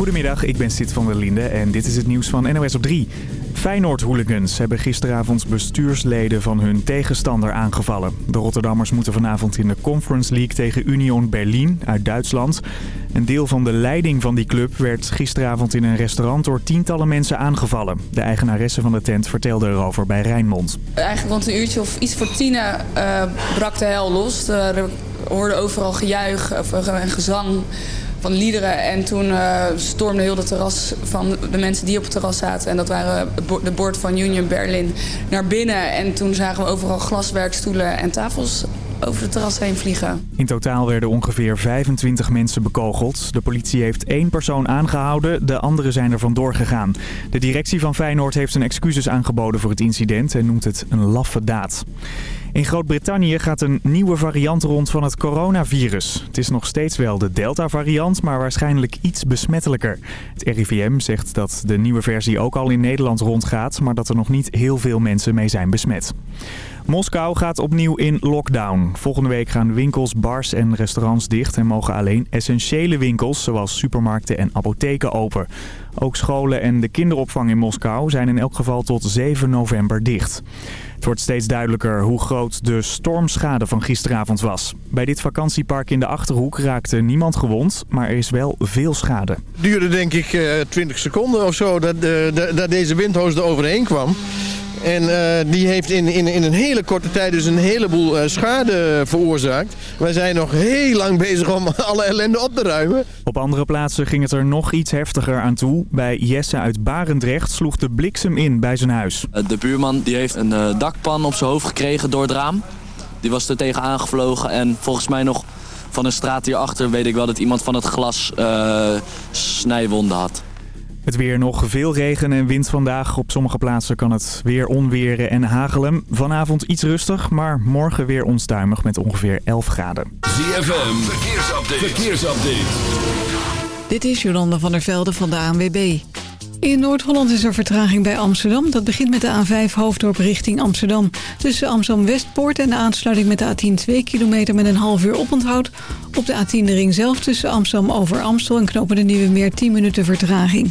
Goedemiddag, ik ben Sid van der Linde en dit is het nieuws van NOS op 3. Feyenoord-hooligans hebben gisteravond bestuursleden van hun tegenstander aangevallen. De Rotterdammers moeten vanavond in de Conference League tegen Union Berlin uit Duitsland. Een deel van de leiding van die club werd gisteravond in een restaurant door tientallen mensen aangevallen. De eigenaresse van de tent vertelde erover bij Rijnmond. Eigenlijk rond een uurtje of iets voor tienen uh, brak de hel los. Er hoorde overal gejuich en gezang van liederen. En toen uh, stormde heel de terras van de mensen die op het terras zaten. En dat waren de bord van Union Berlin naar binnen. En toen zagen we overal glaswerkstoelen en tafels over het terras heen vliegen. In totaal werden ongeveer 25 mensen bekogeld. De politie heeft één persoon aangehouden, de anderen zijn er vandoor gegaan. De directie van Feyenoord heeft zijn excuses aangeboden voor het incident en noemt het een laffe daad. In Groot-Brittannië gaat een nieuwe variant rond van het coronavirus. Het is nog steeds wel de Delta-variant, maar waarschijnlijk iets besmettelijker. Het RIVM zegt dat de nieuwe versie ook al in Nederland rondgaat, maar dat er nog niet heel veel mensen mee zijn besmet. Moskou gaat opnieuw in lockdown. Volgende week gaan winkels, bars en restaurants dicht en mogen alleen essentiële winkels zoals supermarkten en apotheken open. Ook scholen en de kinderopvang in Moskou zijn in elk geval tot 7 november dicht. Het wordt steeds duidelijker hoe groot de stormschade van gisteravond was. Bij dit vakantiepark in de Achterhoek raakte niemand gewond, maar er is wel veel schade. Het duurde denk ik 20 eh, seconden of zo dat, uh, dat deze windhoos er overheen kwam. En uh, die heeft in, in, in een hele korte tijd dus een heleboel uh, schade veroorzaakt. Wij zijn nog heel lang bezig om alle ellende op te ruimen. Op andere plaatsen ging het er nog iets heftiger aan toe. Bij Jesse uit Barendrecht sloeg de bliksem in bij zijn huis. Eh, de buurman die heeft een dakpan op zijn hoofd gekregen door het raam. Die was er tegen aangevlogen en volgens mij nog van een straat hierachter weet ik wel dat iemand van het glas snijwonden had. Het weer nog veel regen en wind vandaag. Op sommige plaatsen kan het weer onweren en hagelen. Vanavond iets rustig, maar morgen weer onstuimig met ongeveer 11 graden. ZFM, verkeersupdate. verkeersupdate. Dit is Jolanda van der Velde van de ANWB. In Noord-Holland is er vertraging bij Amsterdam. Dat begint met de A5 Hoofddorp richting Amsterdam. Tussen Amsterdam-Westpoort en de aansluiting met de A10 2 kilometer met een half uur oponthoud. Op de A10 de ring zelf tussen Amsterdam over Amstel en Knopen de Nieuwe Meer 10 minuten vertraging.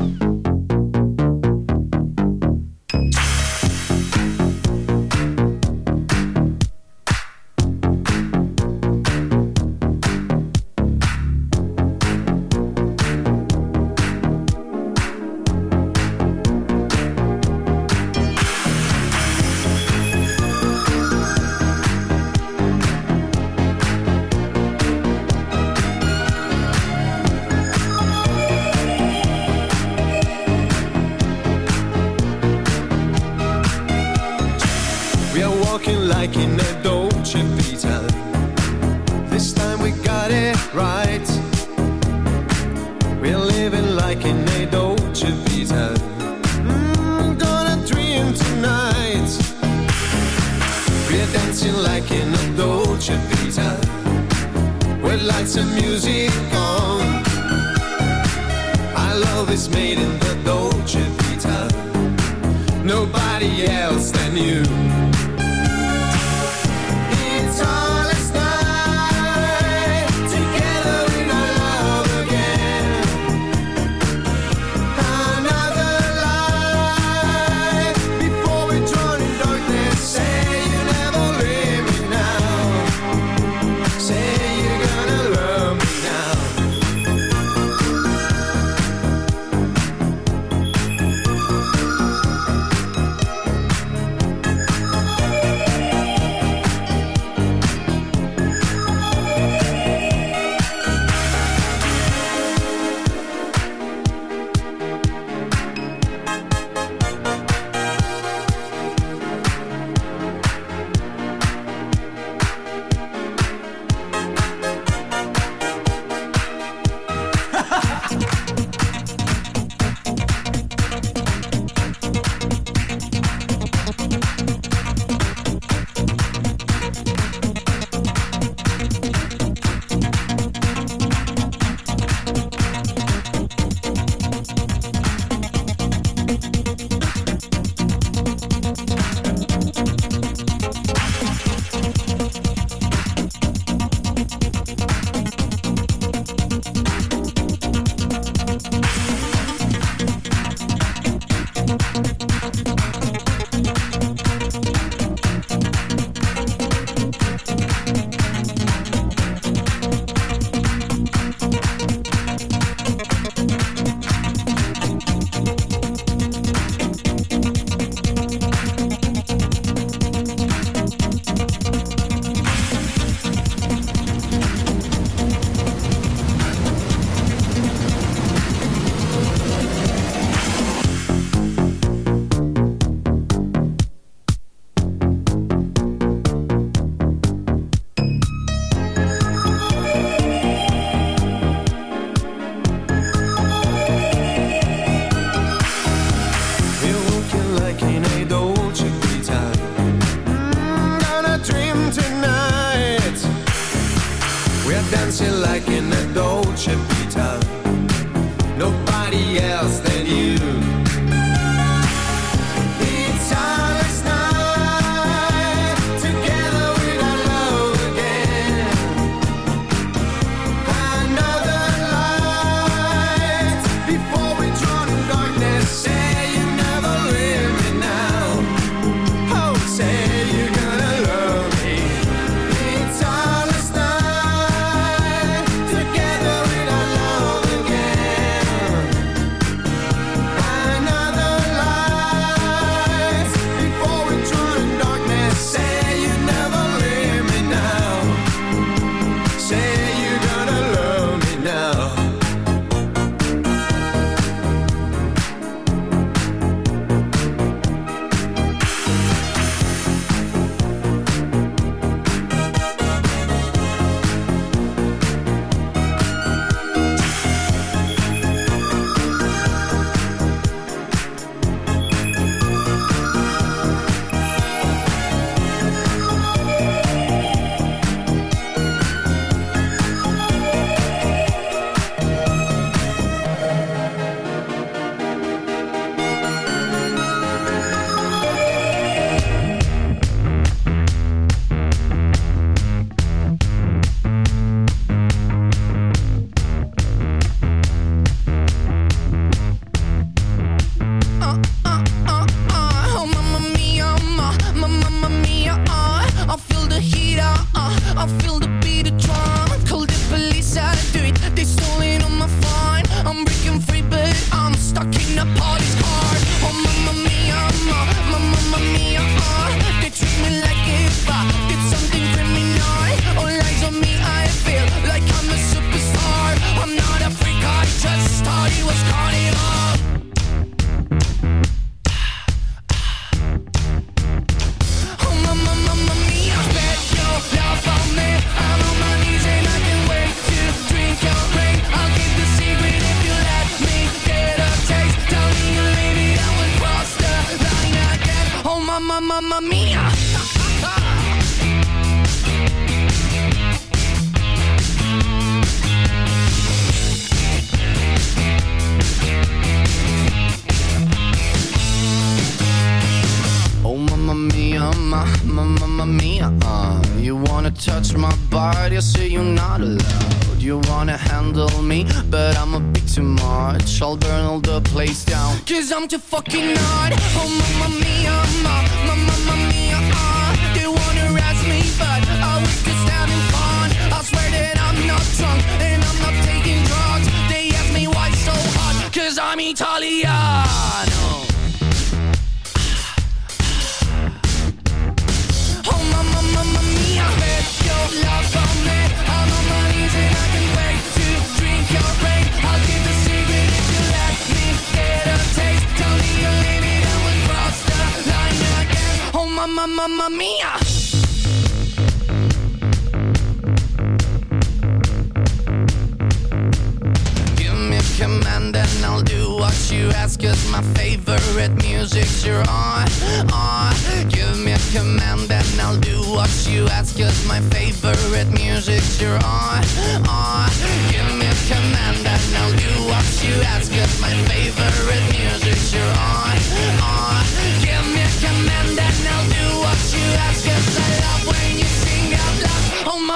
you fucking know?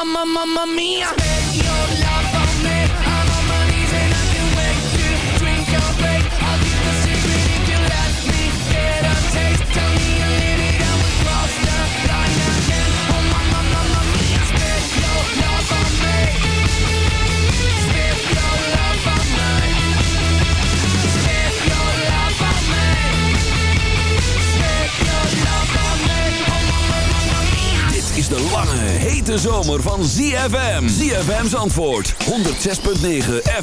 mamma, mamma mia. de lange, hete zomer van ZFM. ZFM's antwoord, 106.9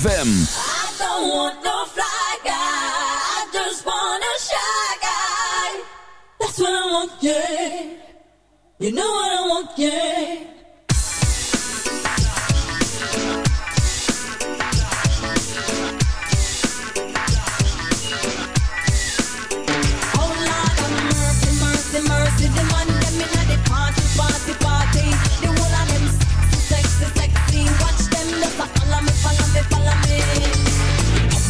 FM. I don't want no fly guy, I just want a shy guy. That's what I want, yeah. You know what I want, gay.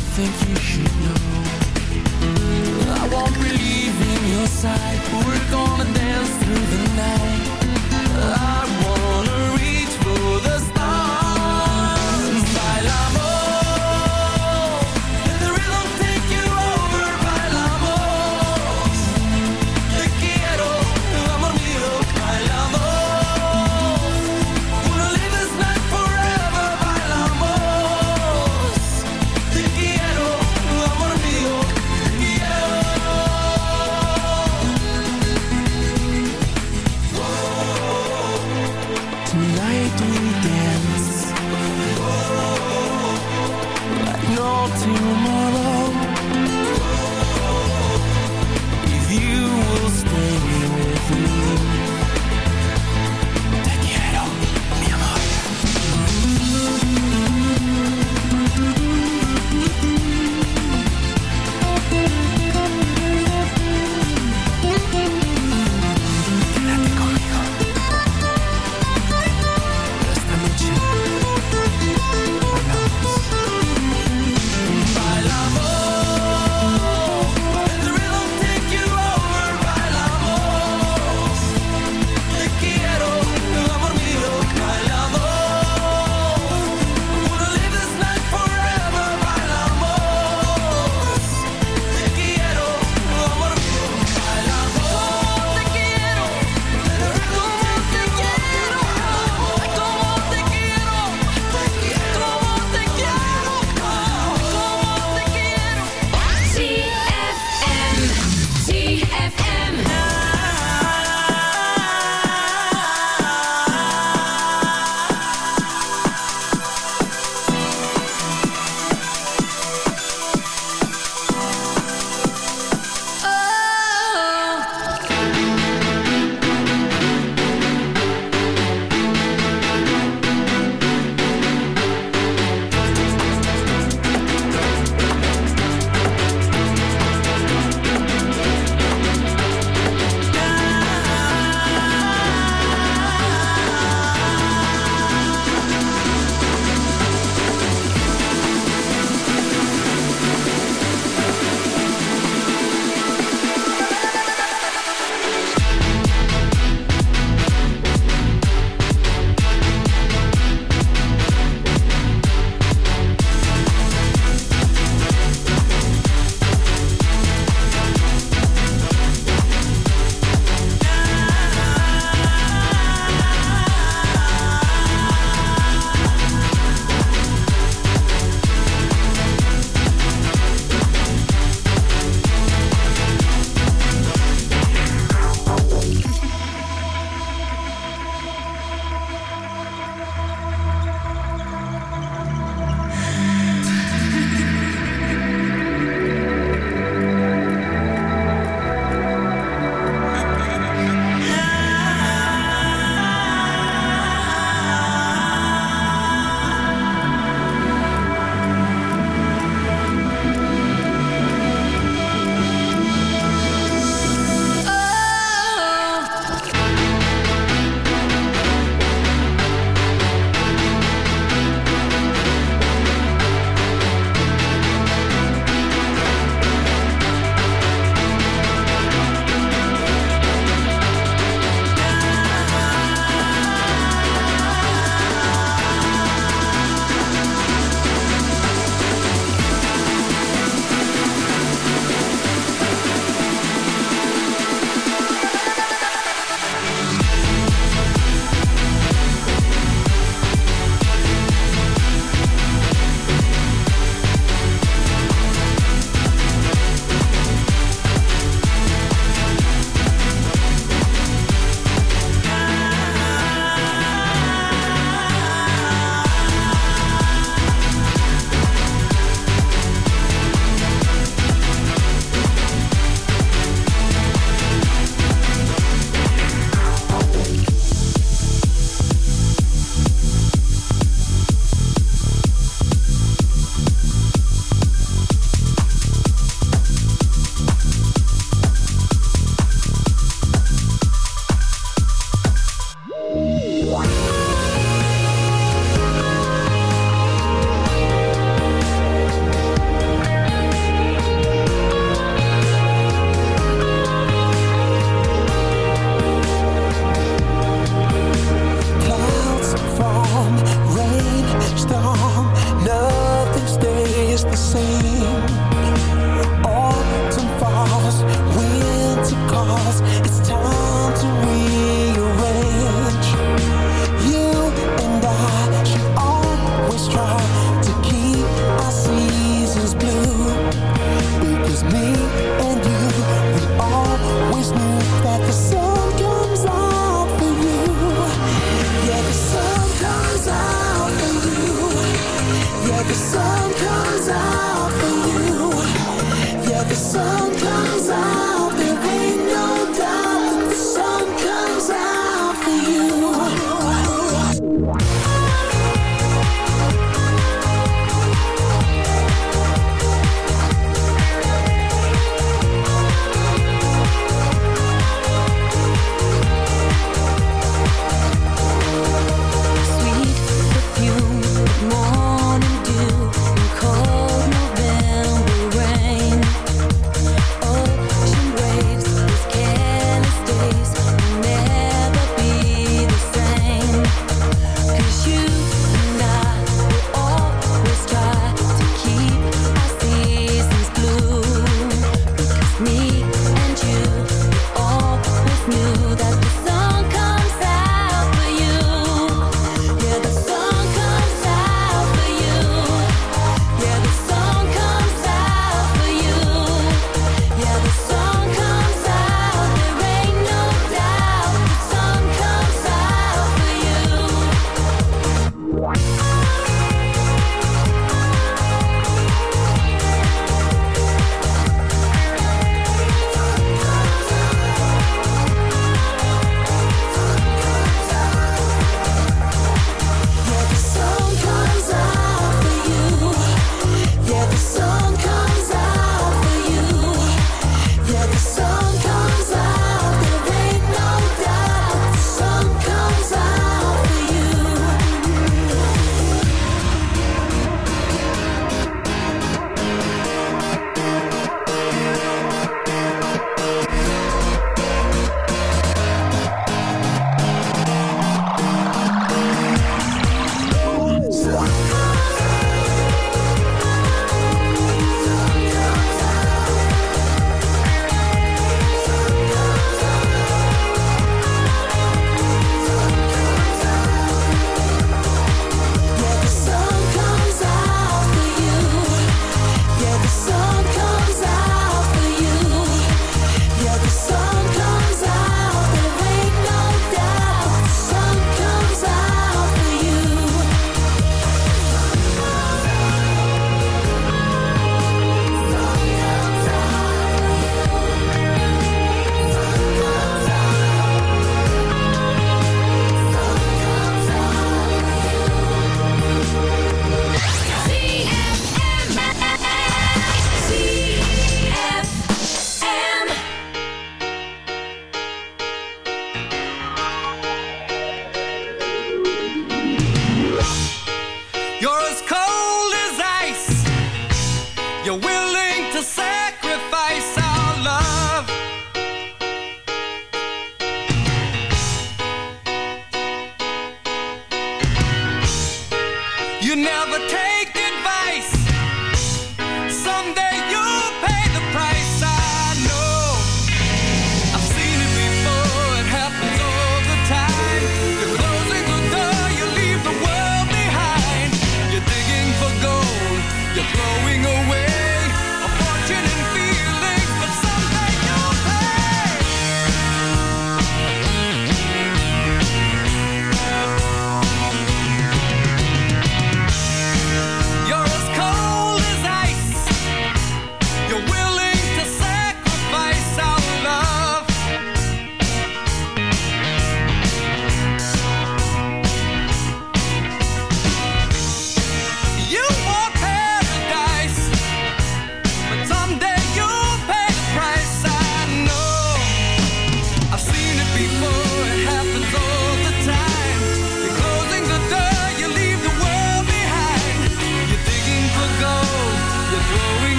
think you should know I won't believe in your side. We're gonna dance through the night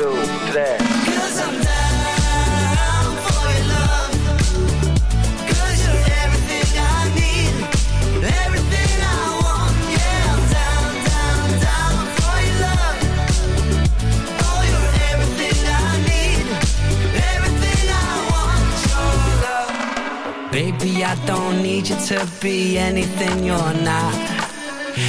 One, two, three. Cause I'm down for your love. Cause you're everything I need. Everything I want. Yeah, I'm down, down, down for your love. Oh, you're everything I need. Everything I want. Your love. Baby, I don't need you to be anything you're not.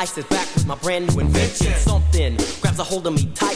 listen. sit back with my brand new invention. Something grabs a hold of me tightly.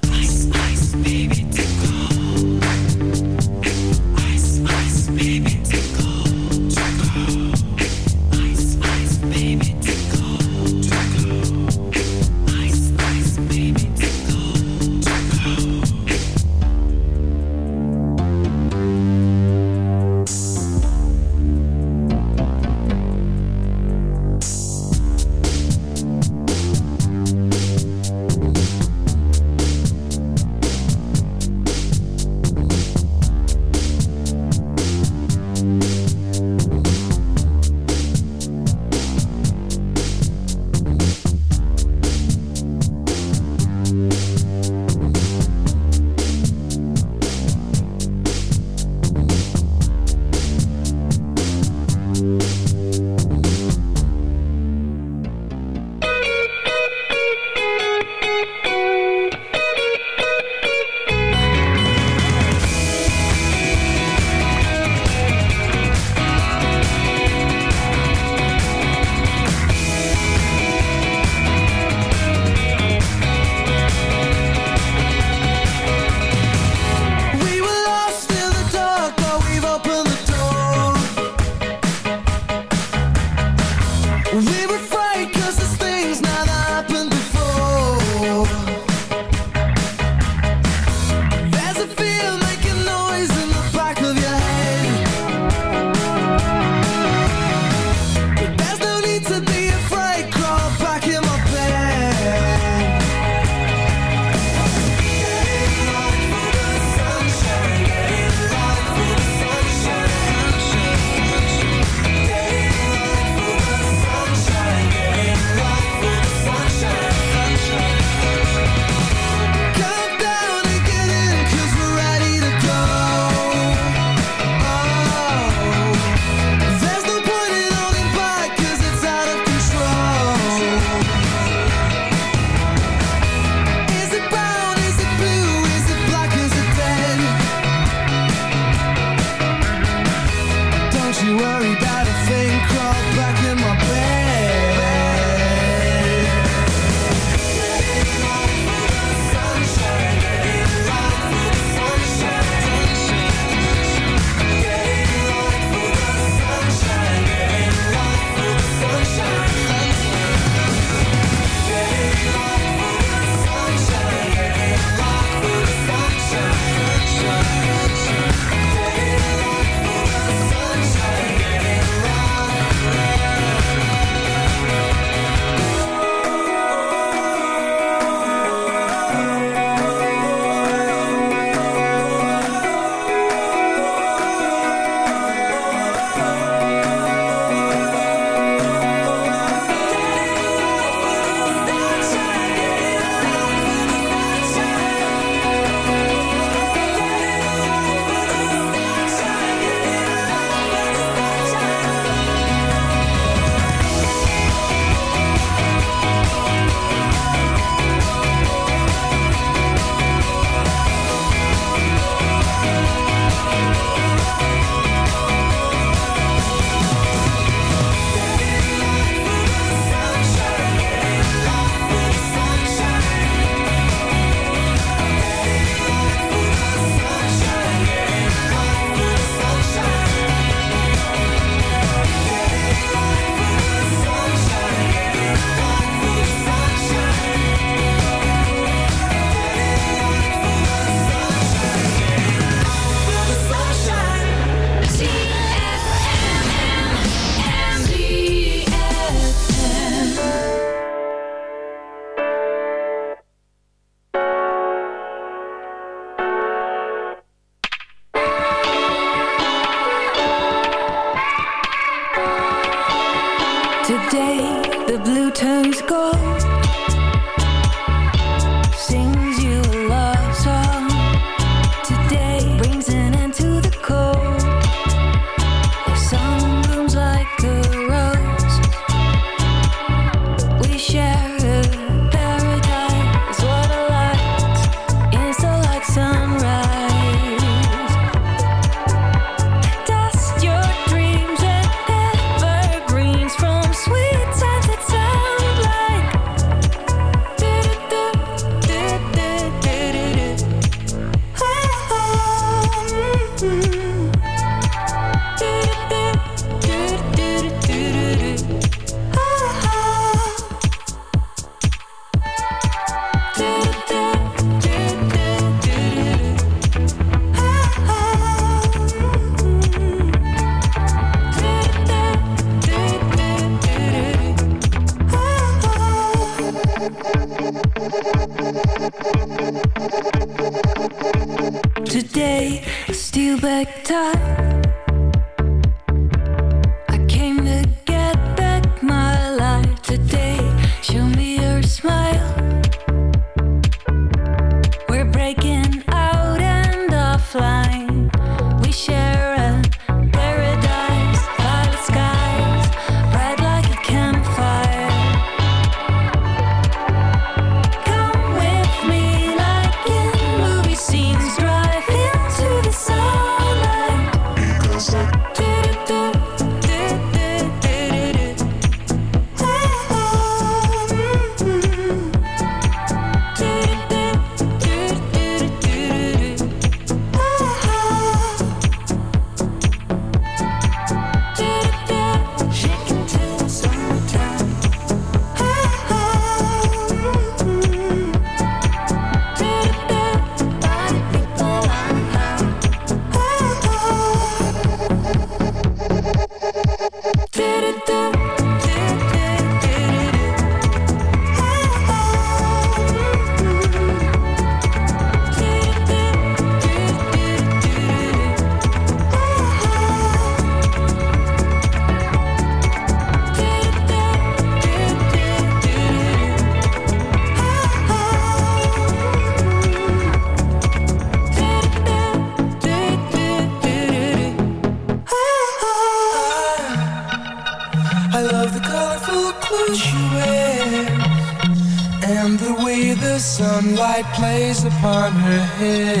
head.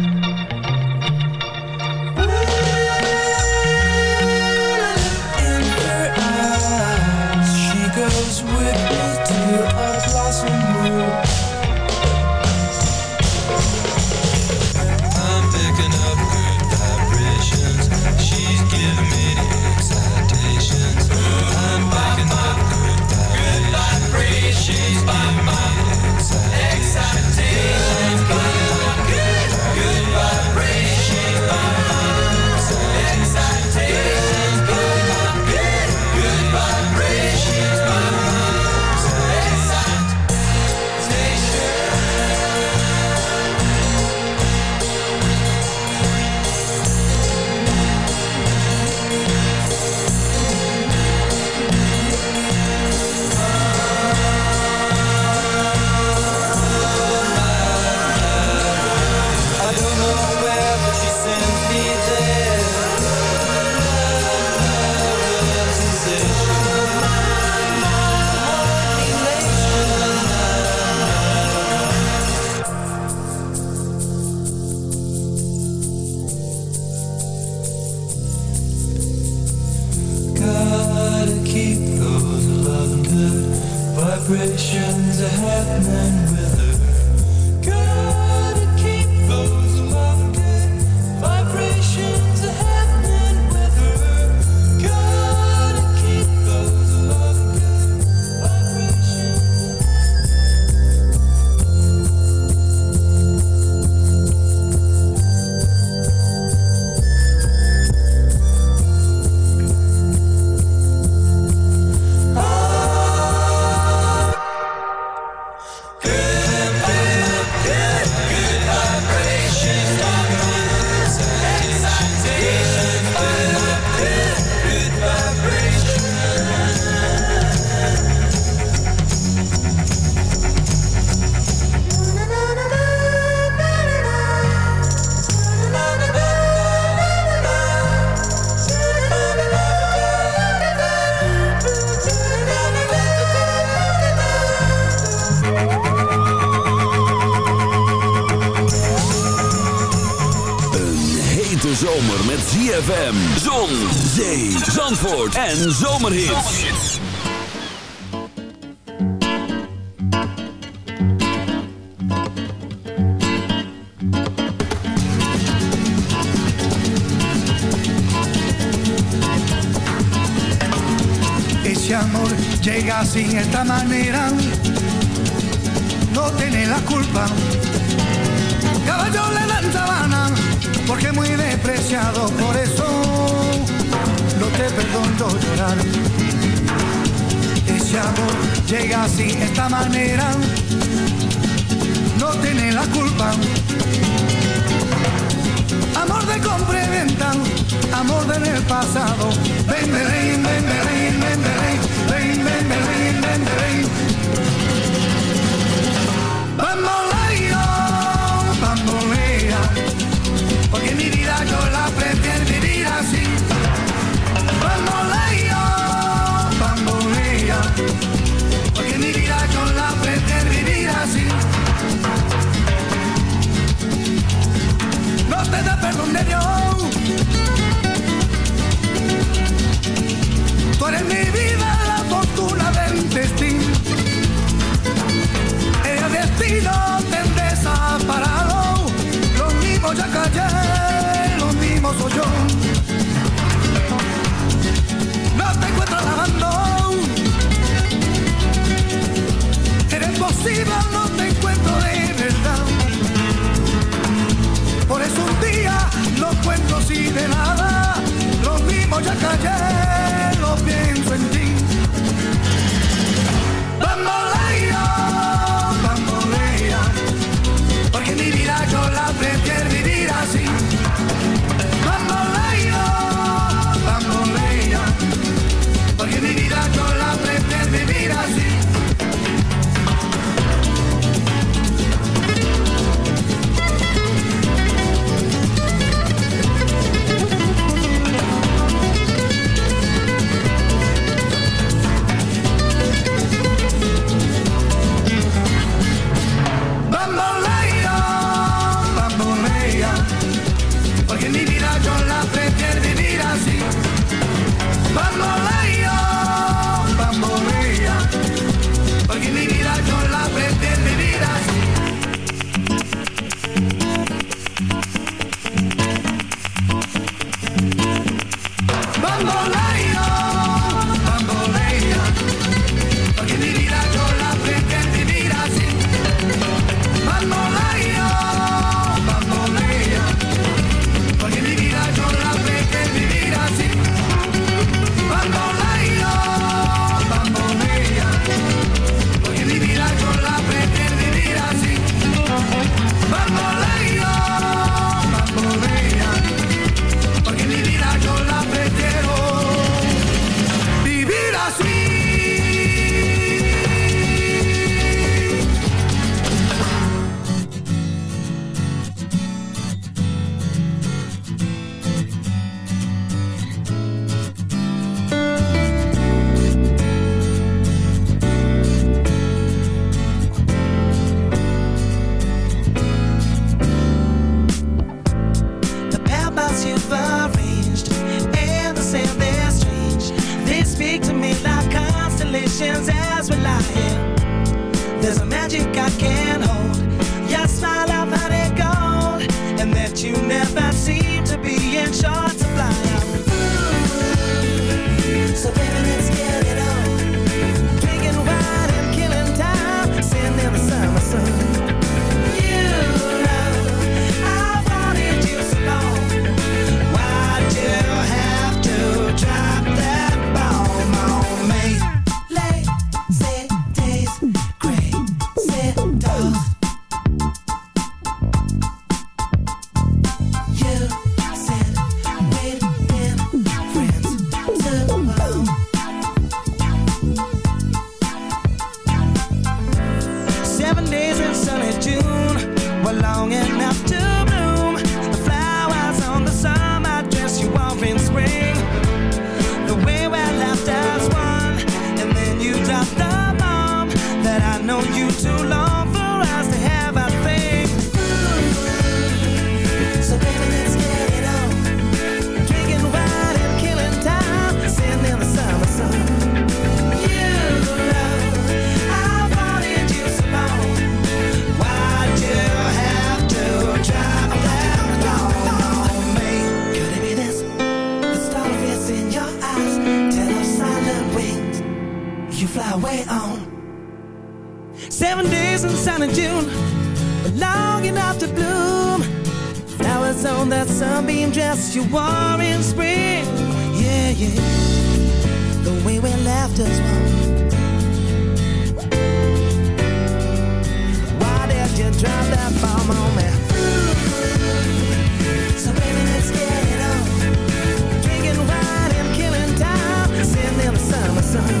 En zomerhits. Ese amor llega sin esta manera, known you too long for us to have our thing. So baby, let's get it on. Drinking wine and killing time, the summer sun. You I wanted you so long. Why'd you have to that could it be this? The in your eyes. Silent wings. You fly away on days in June, long enough to bloom. Flowers on that sunbeam dress you wore in spring. Yeah, yeah. The way we left us one. Why did you drop that bomb on me? So baby, let's get it on. Drinking wine and killing time. Sitting in the summer sun.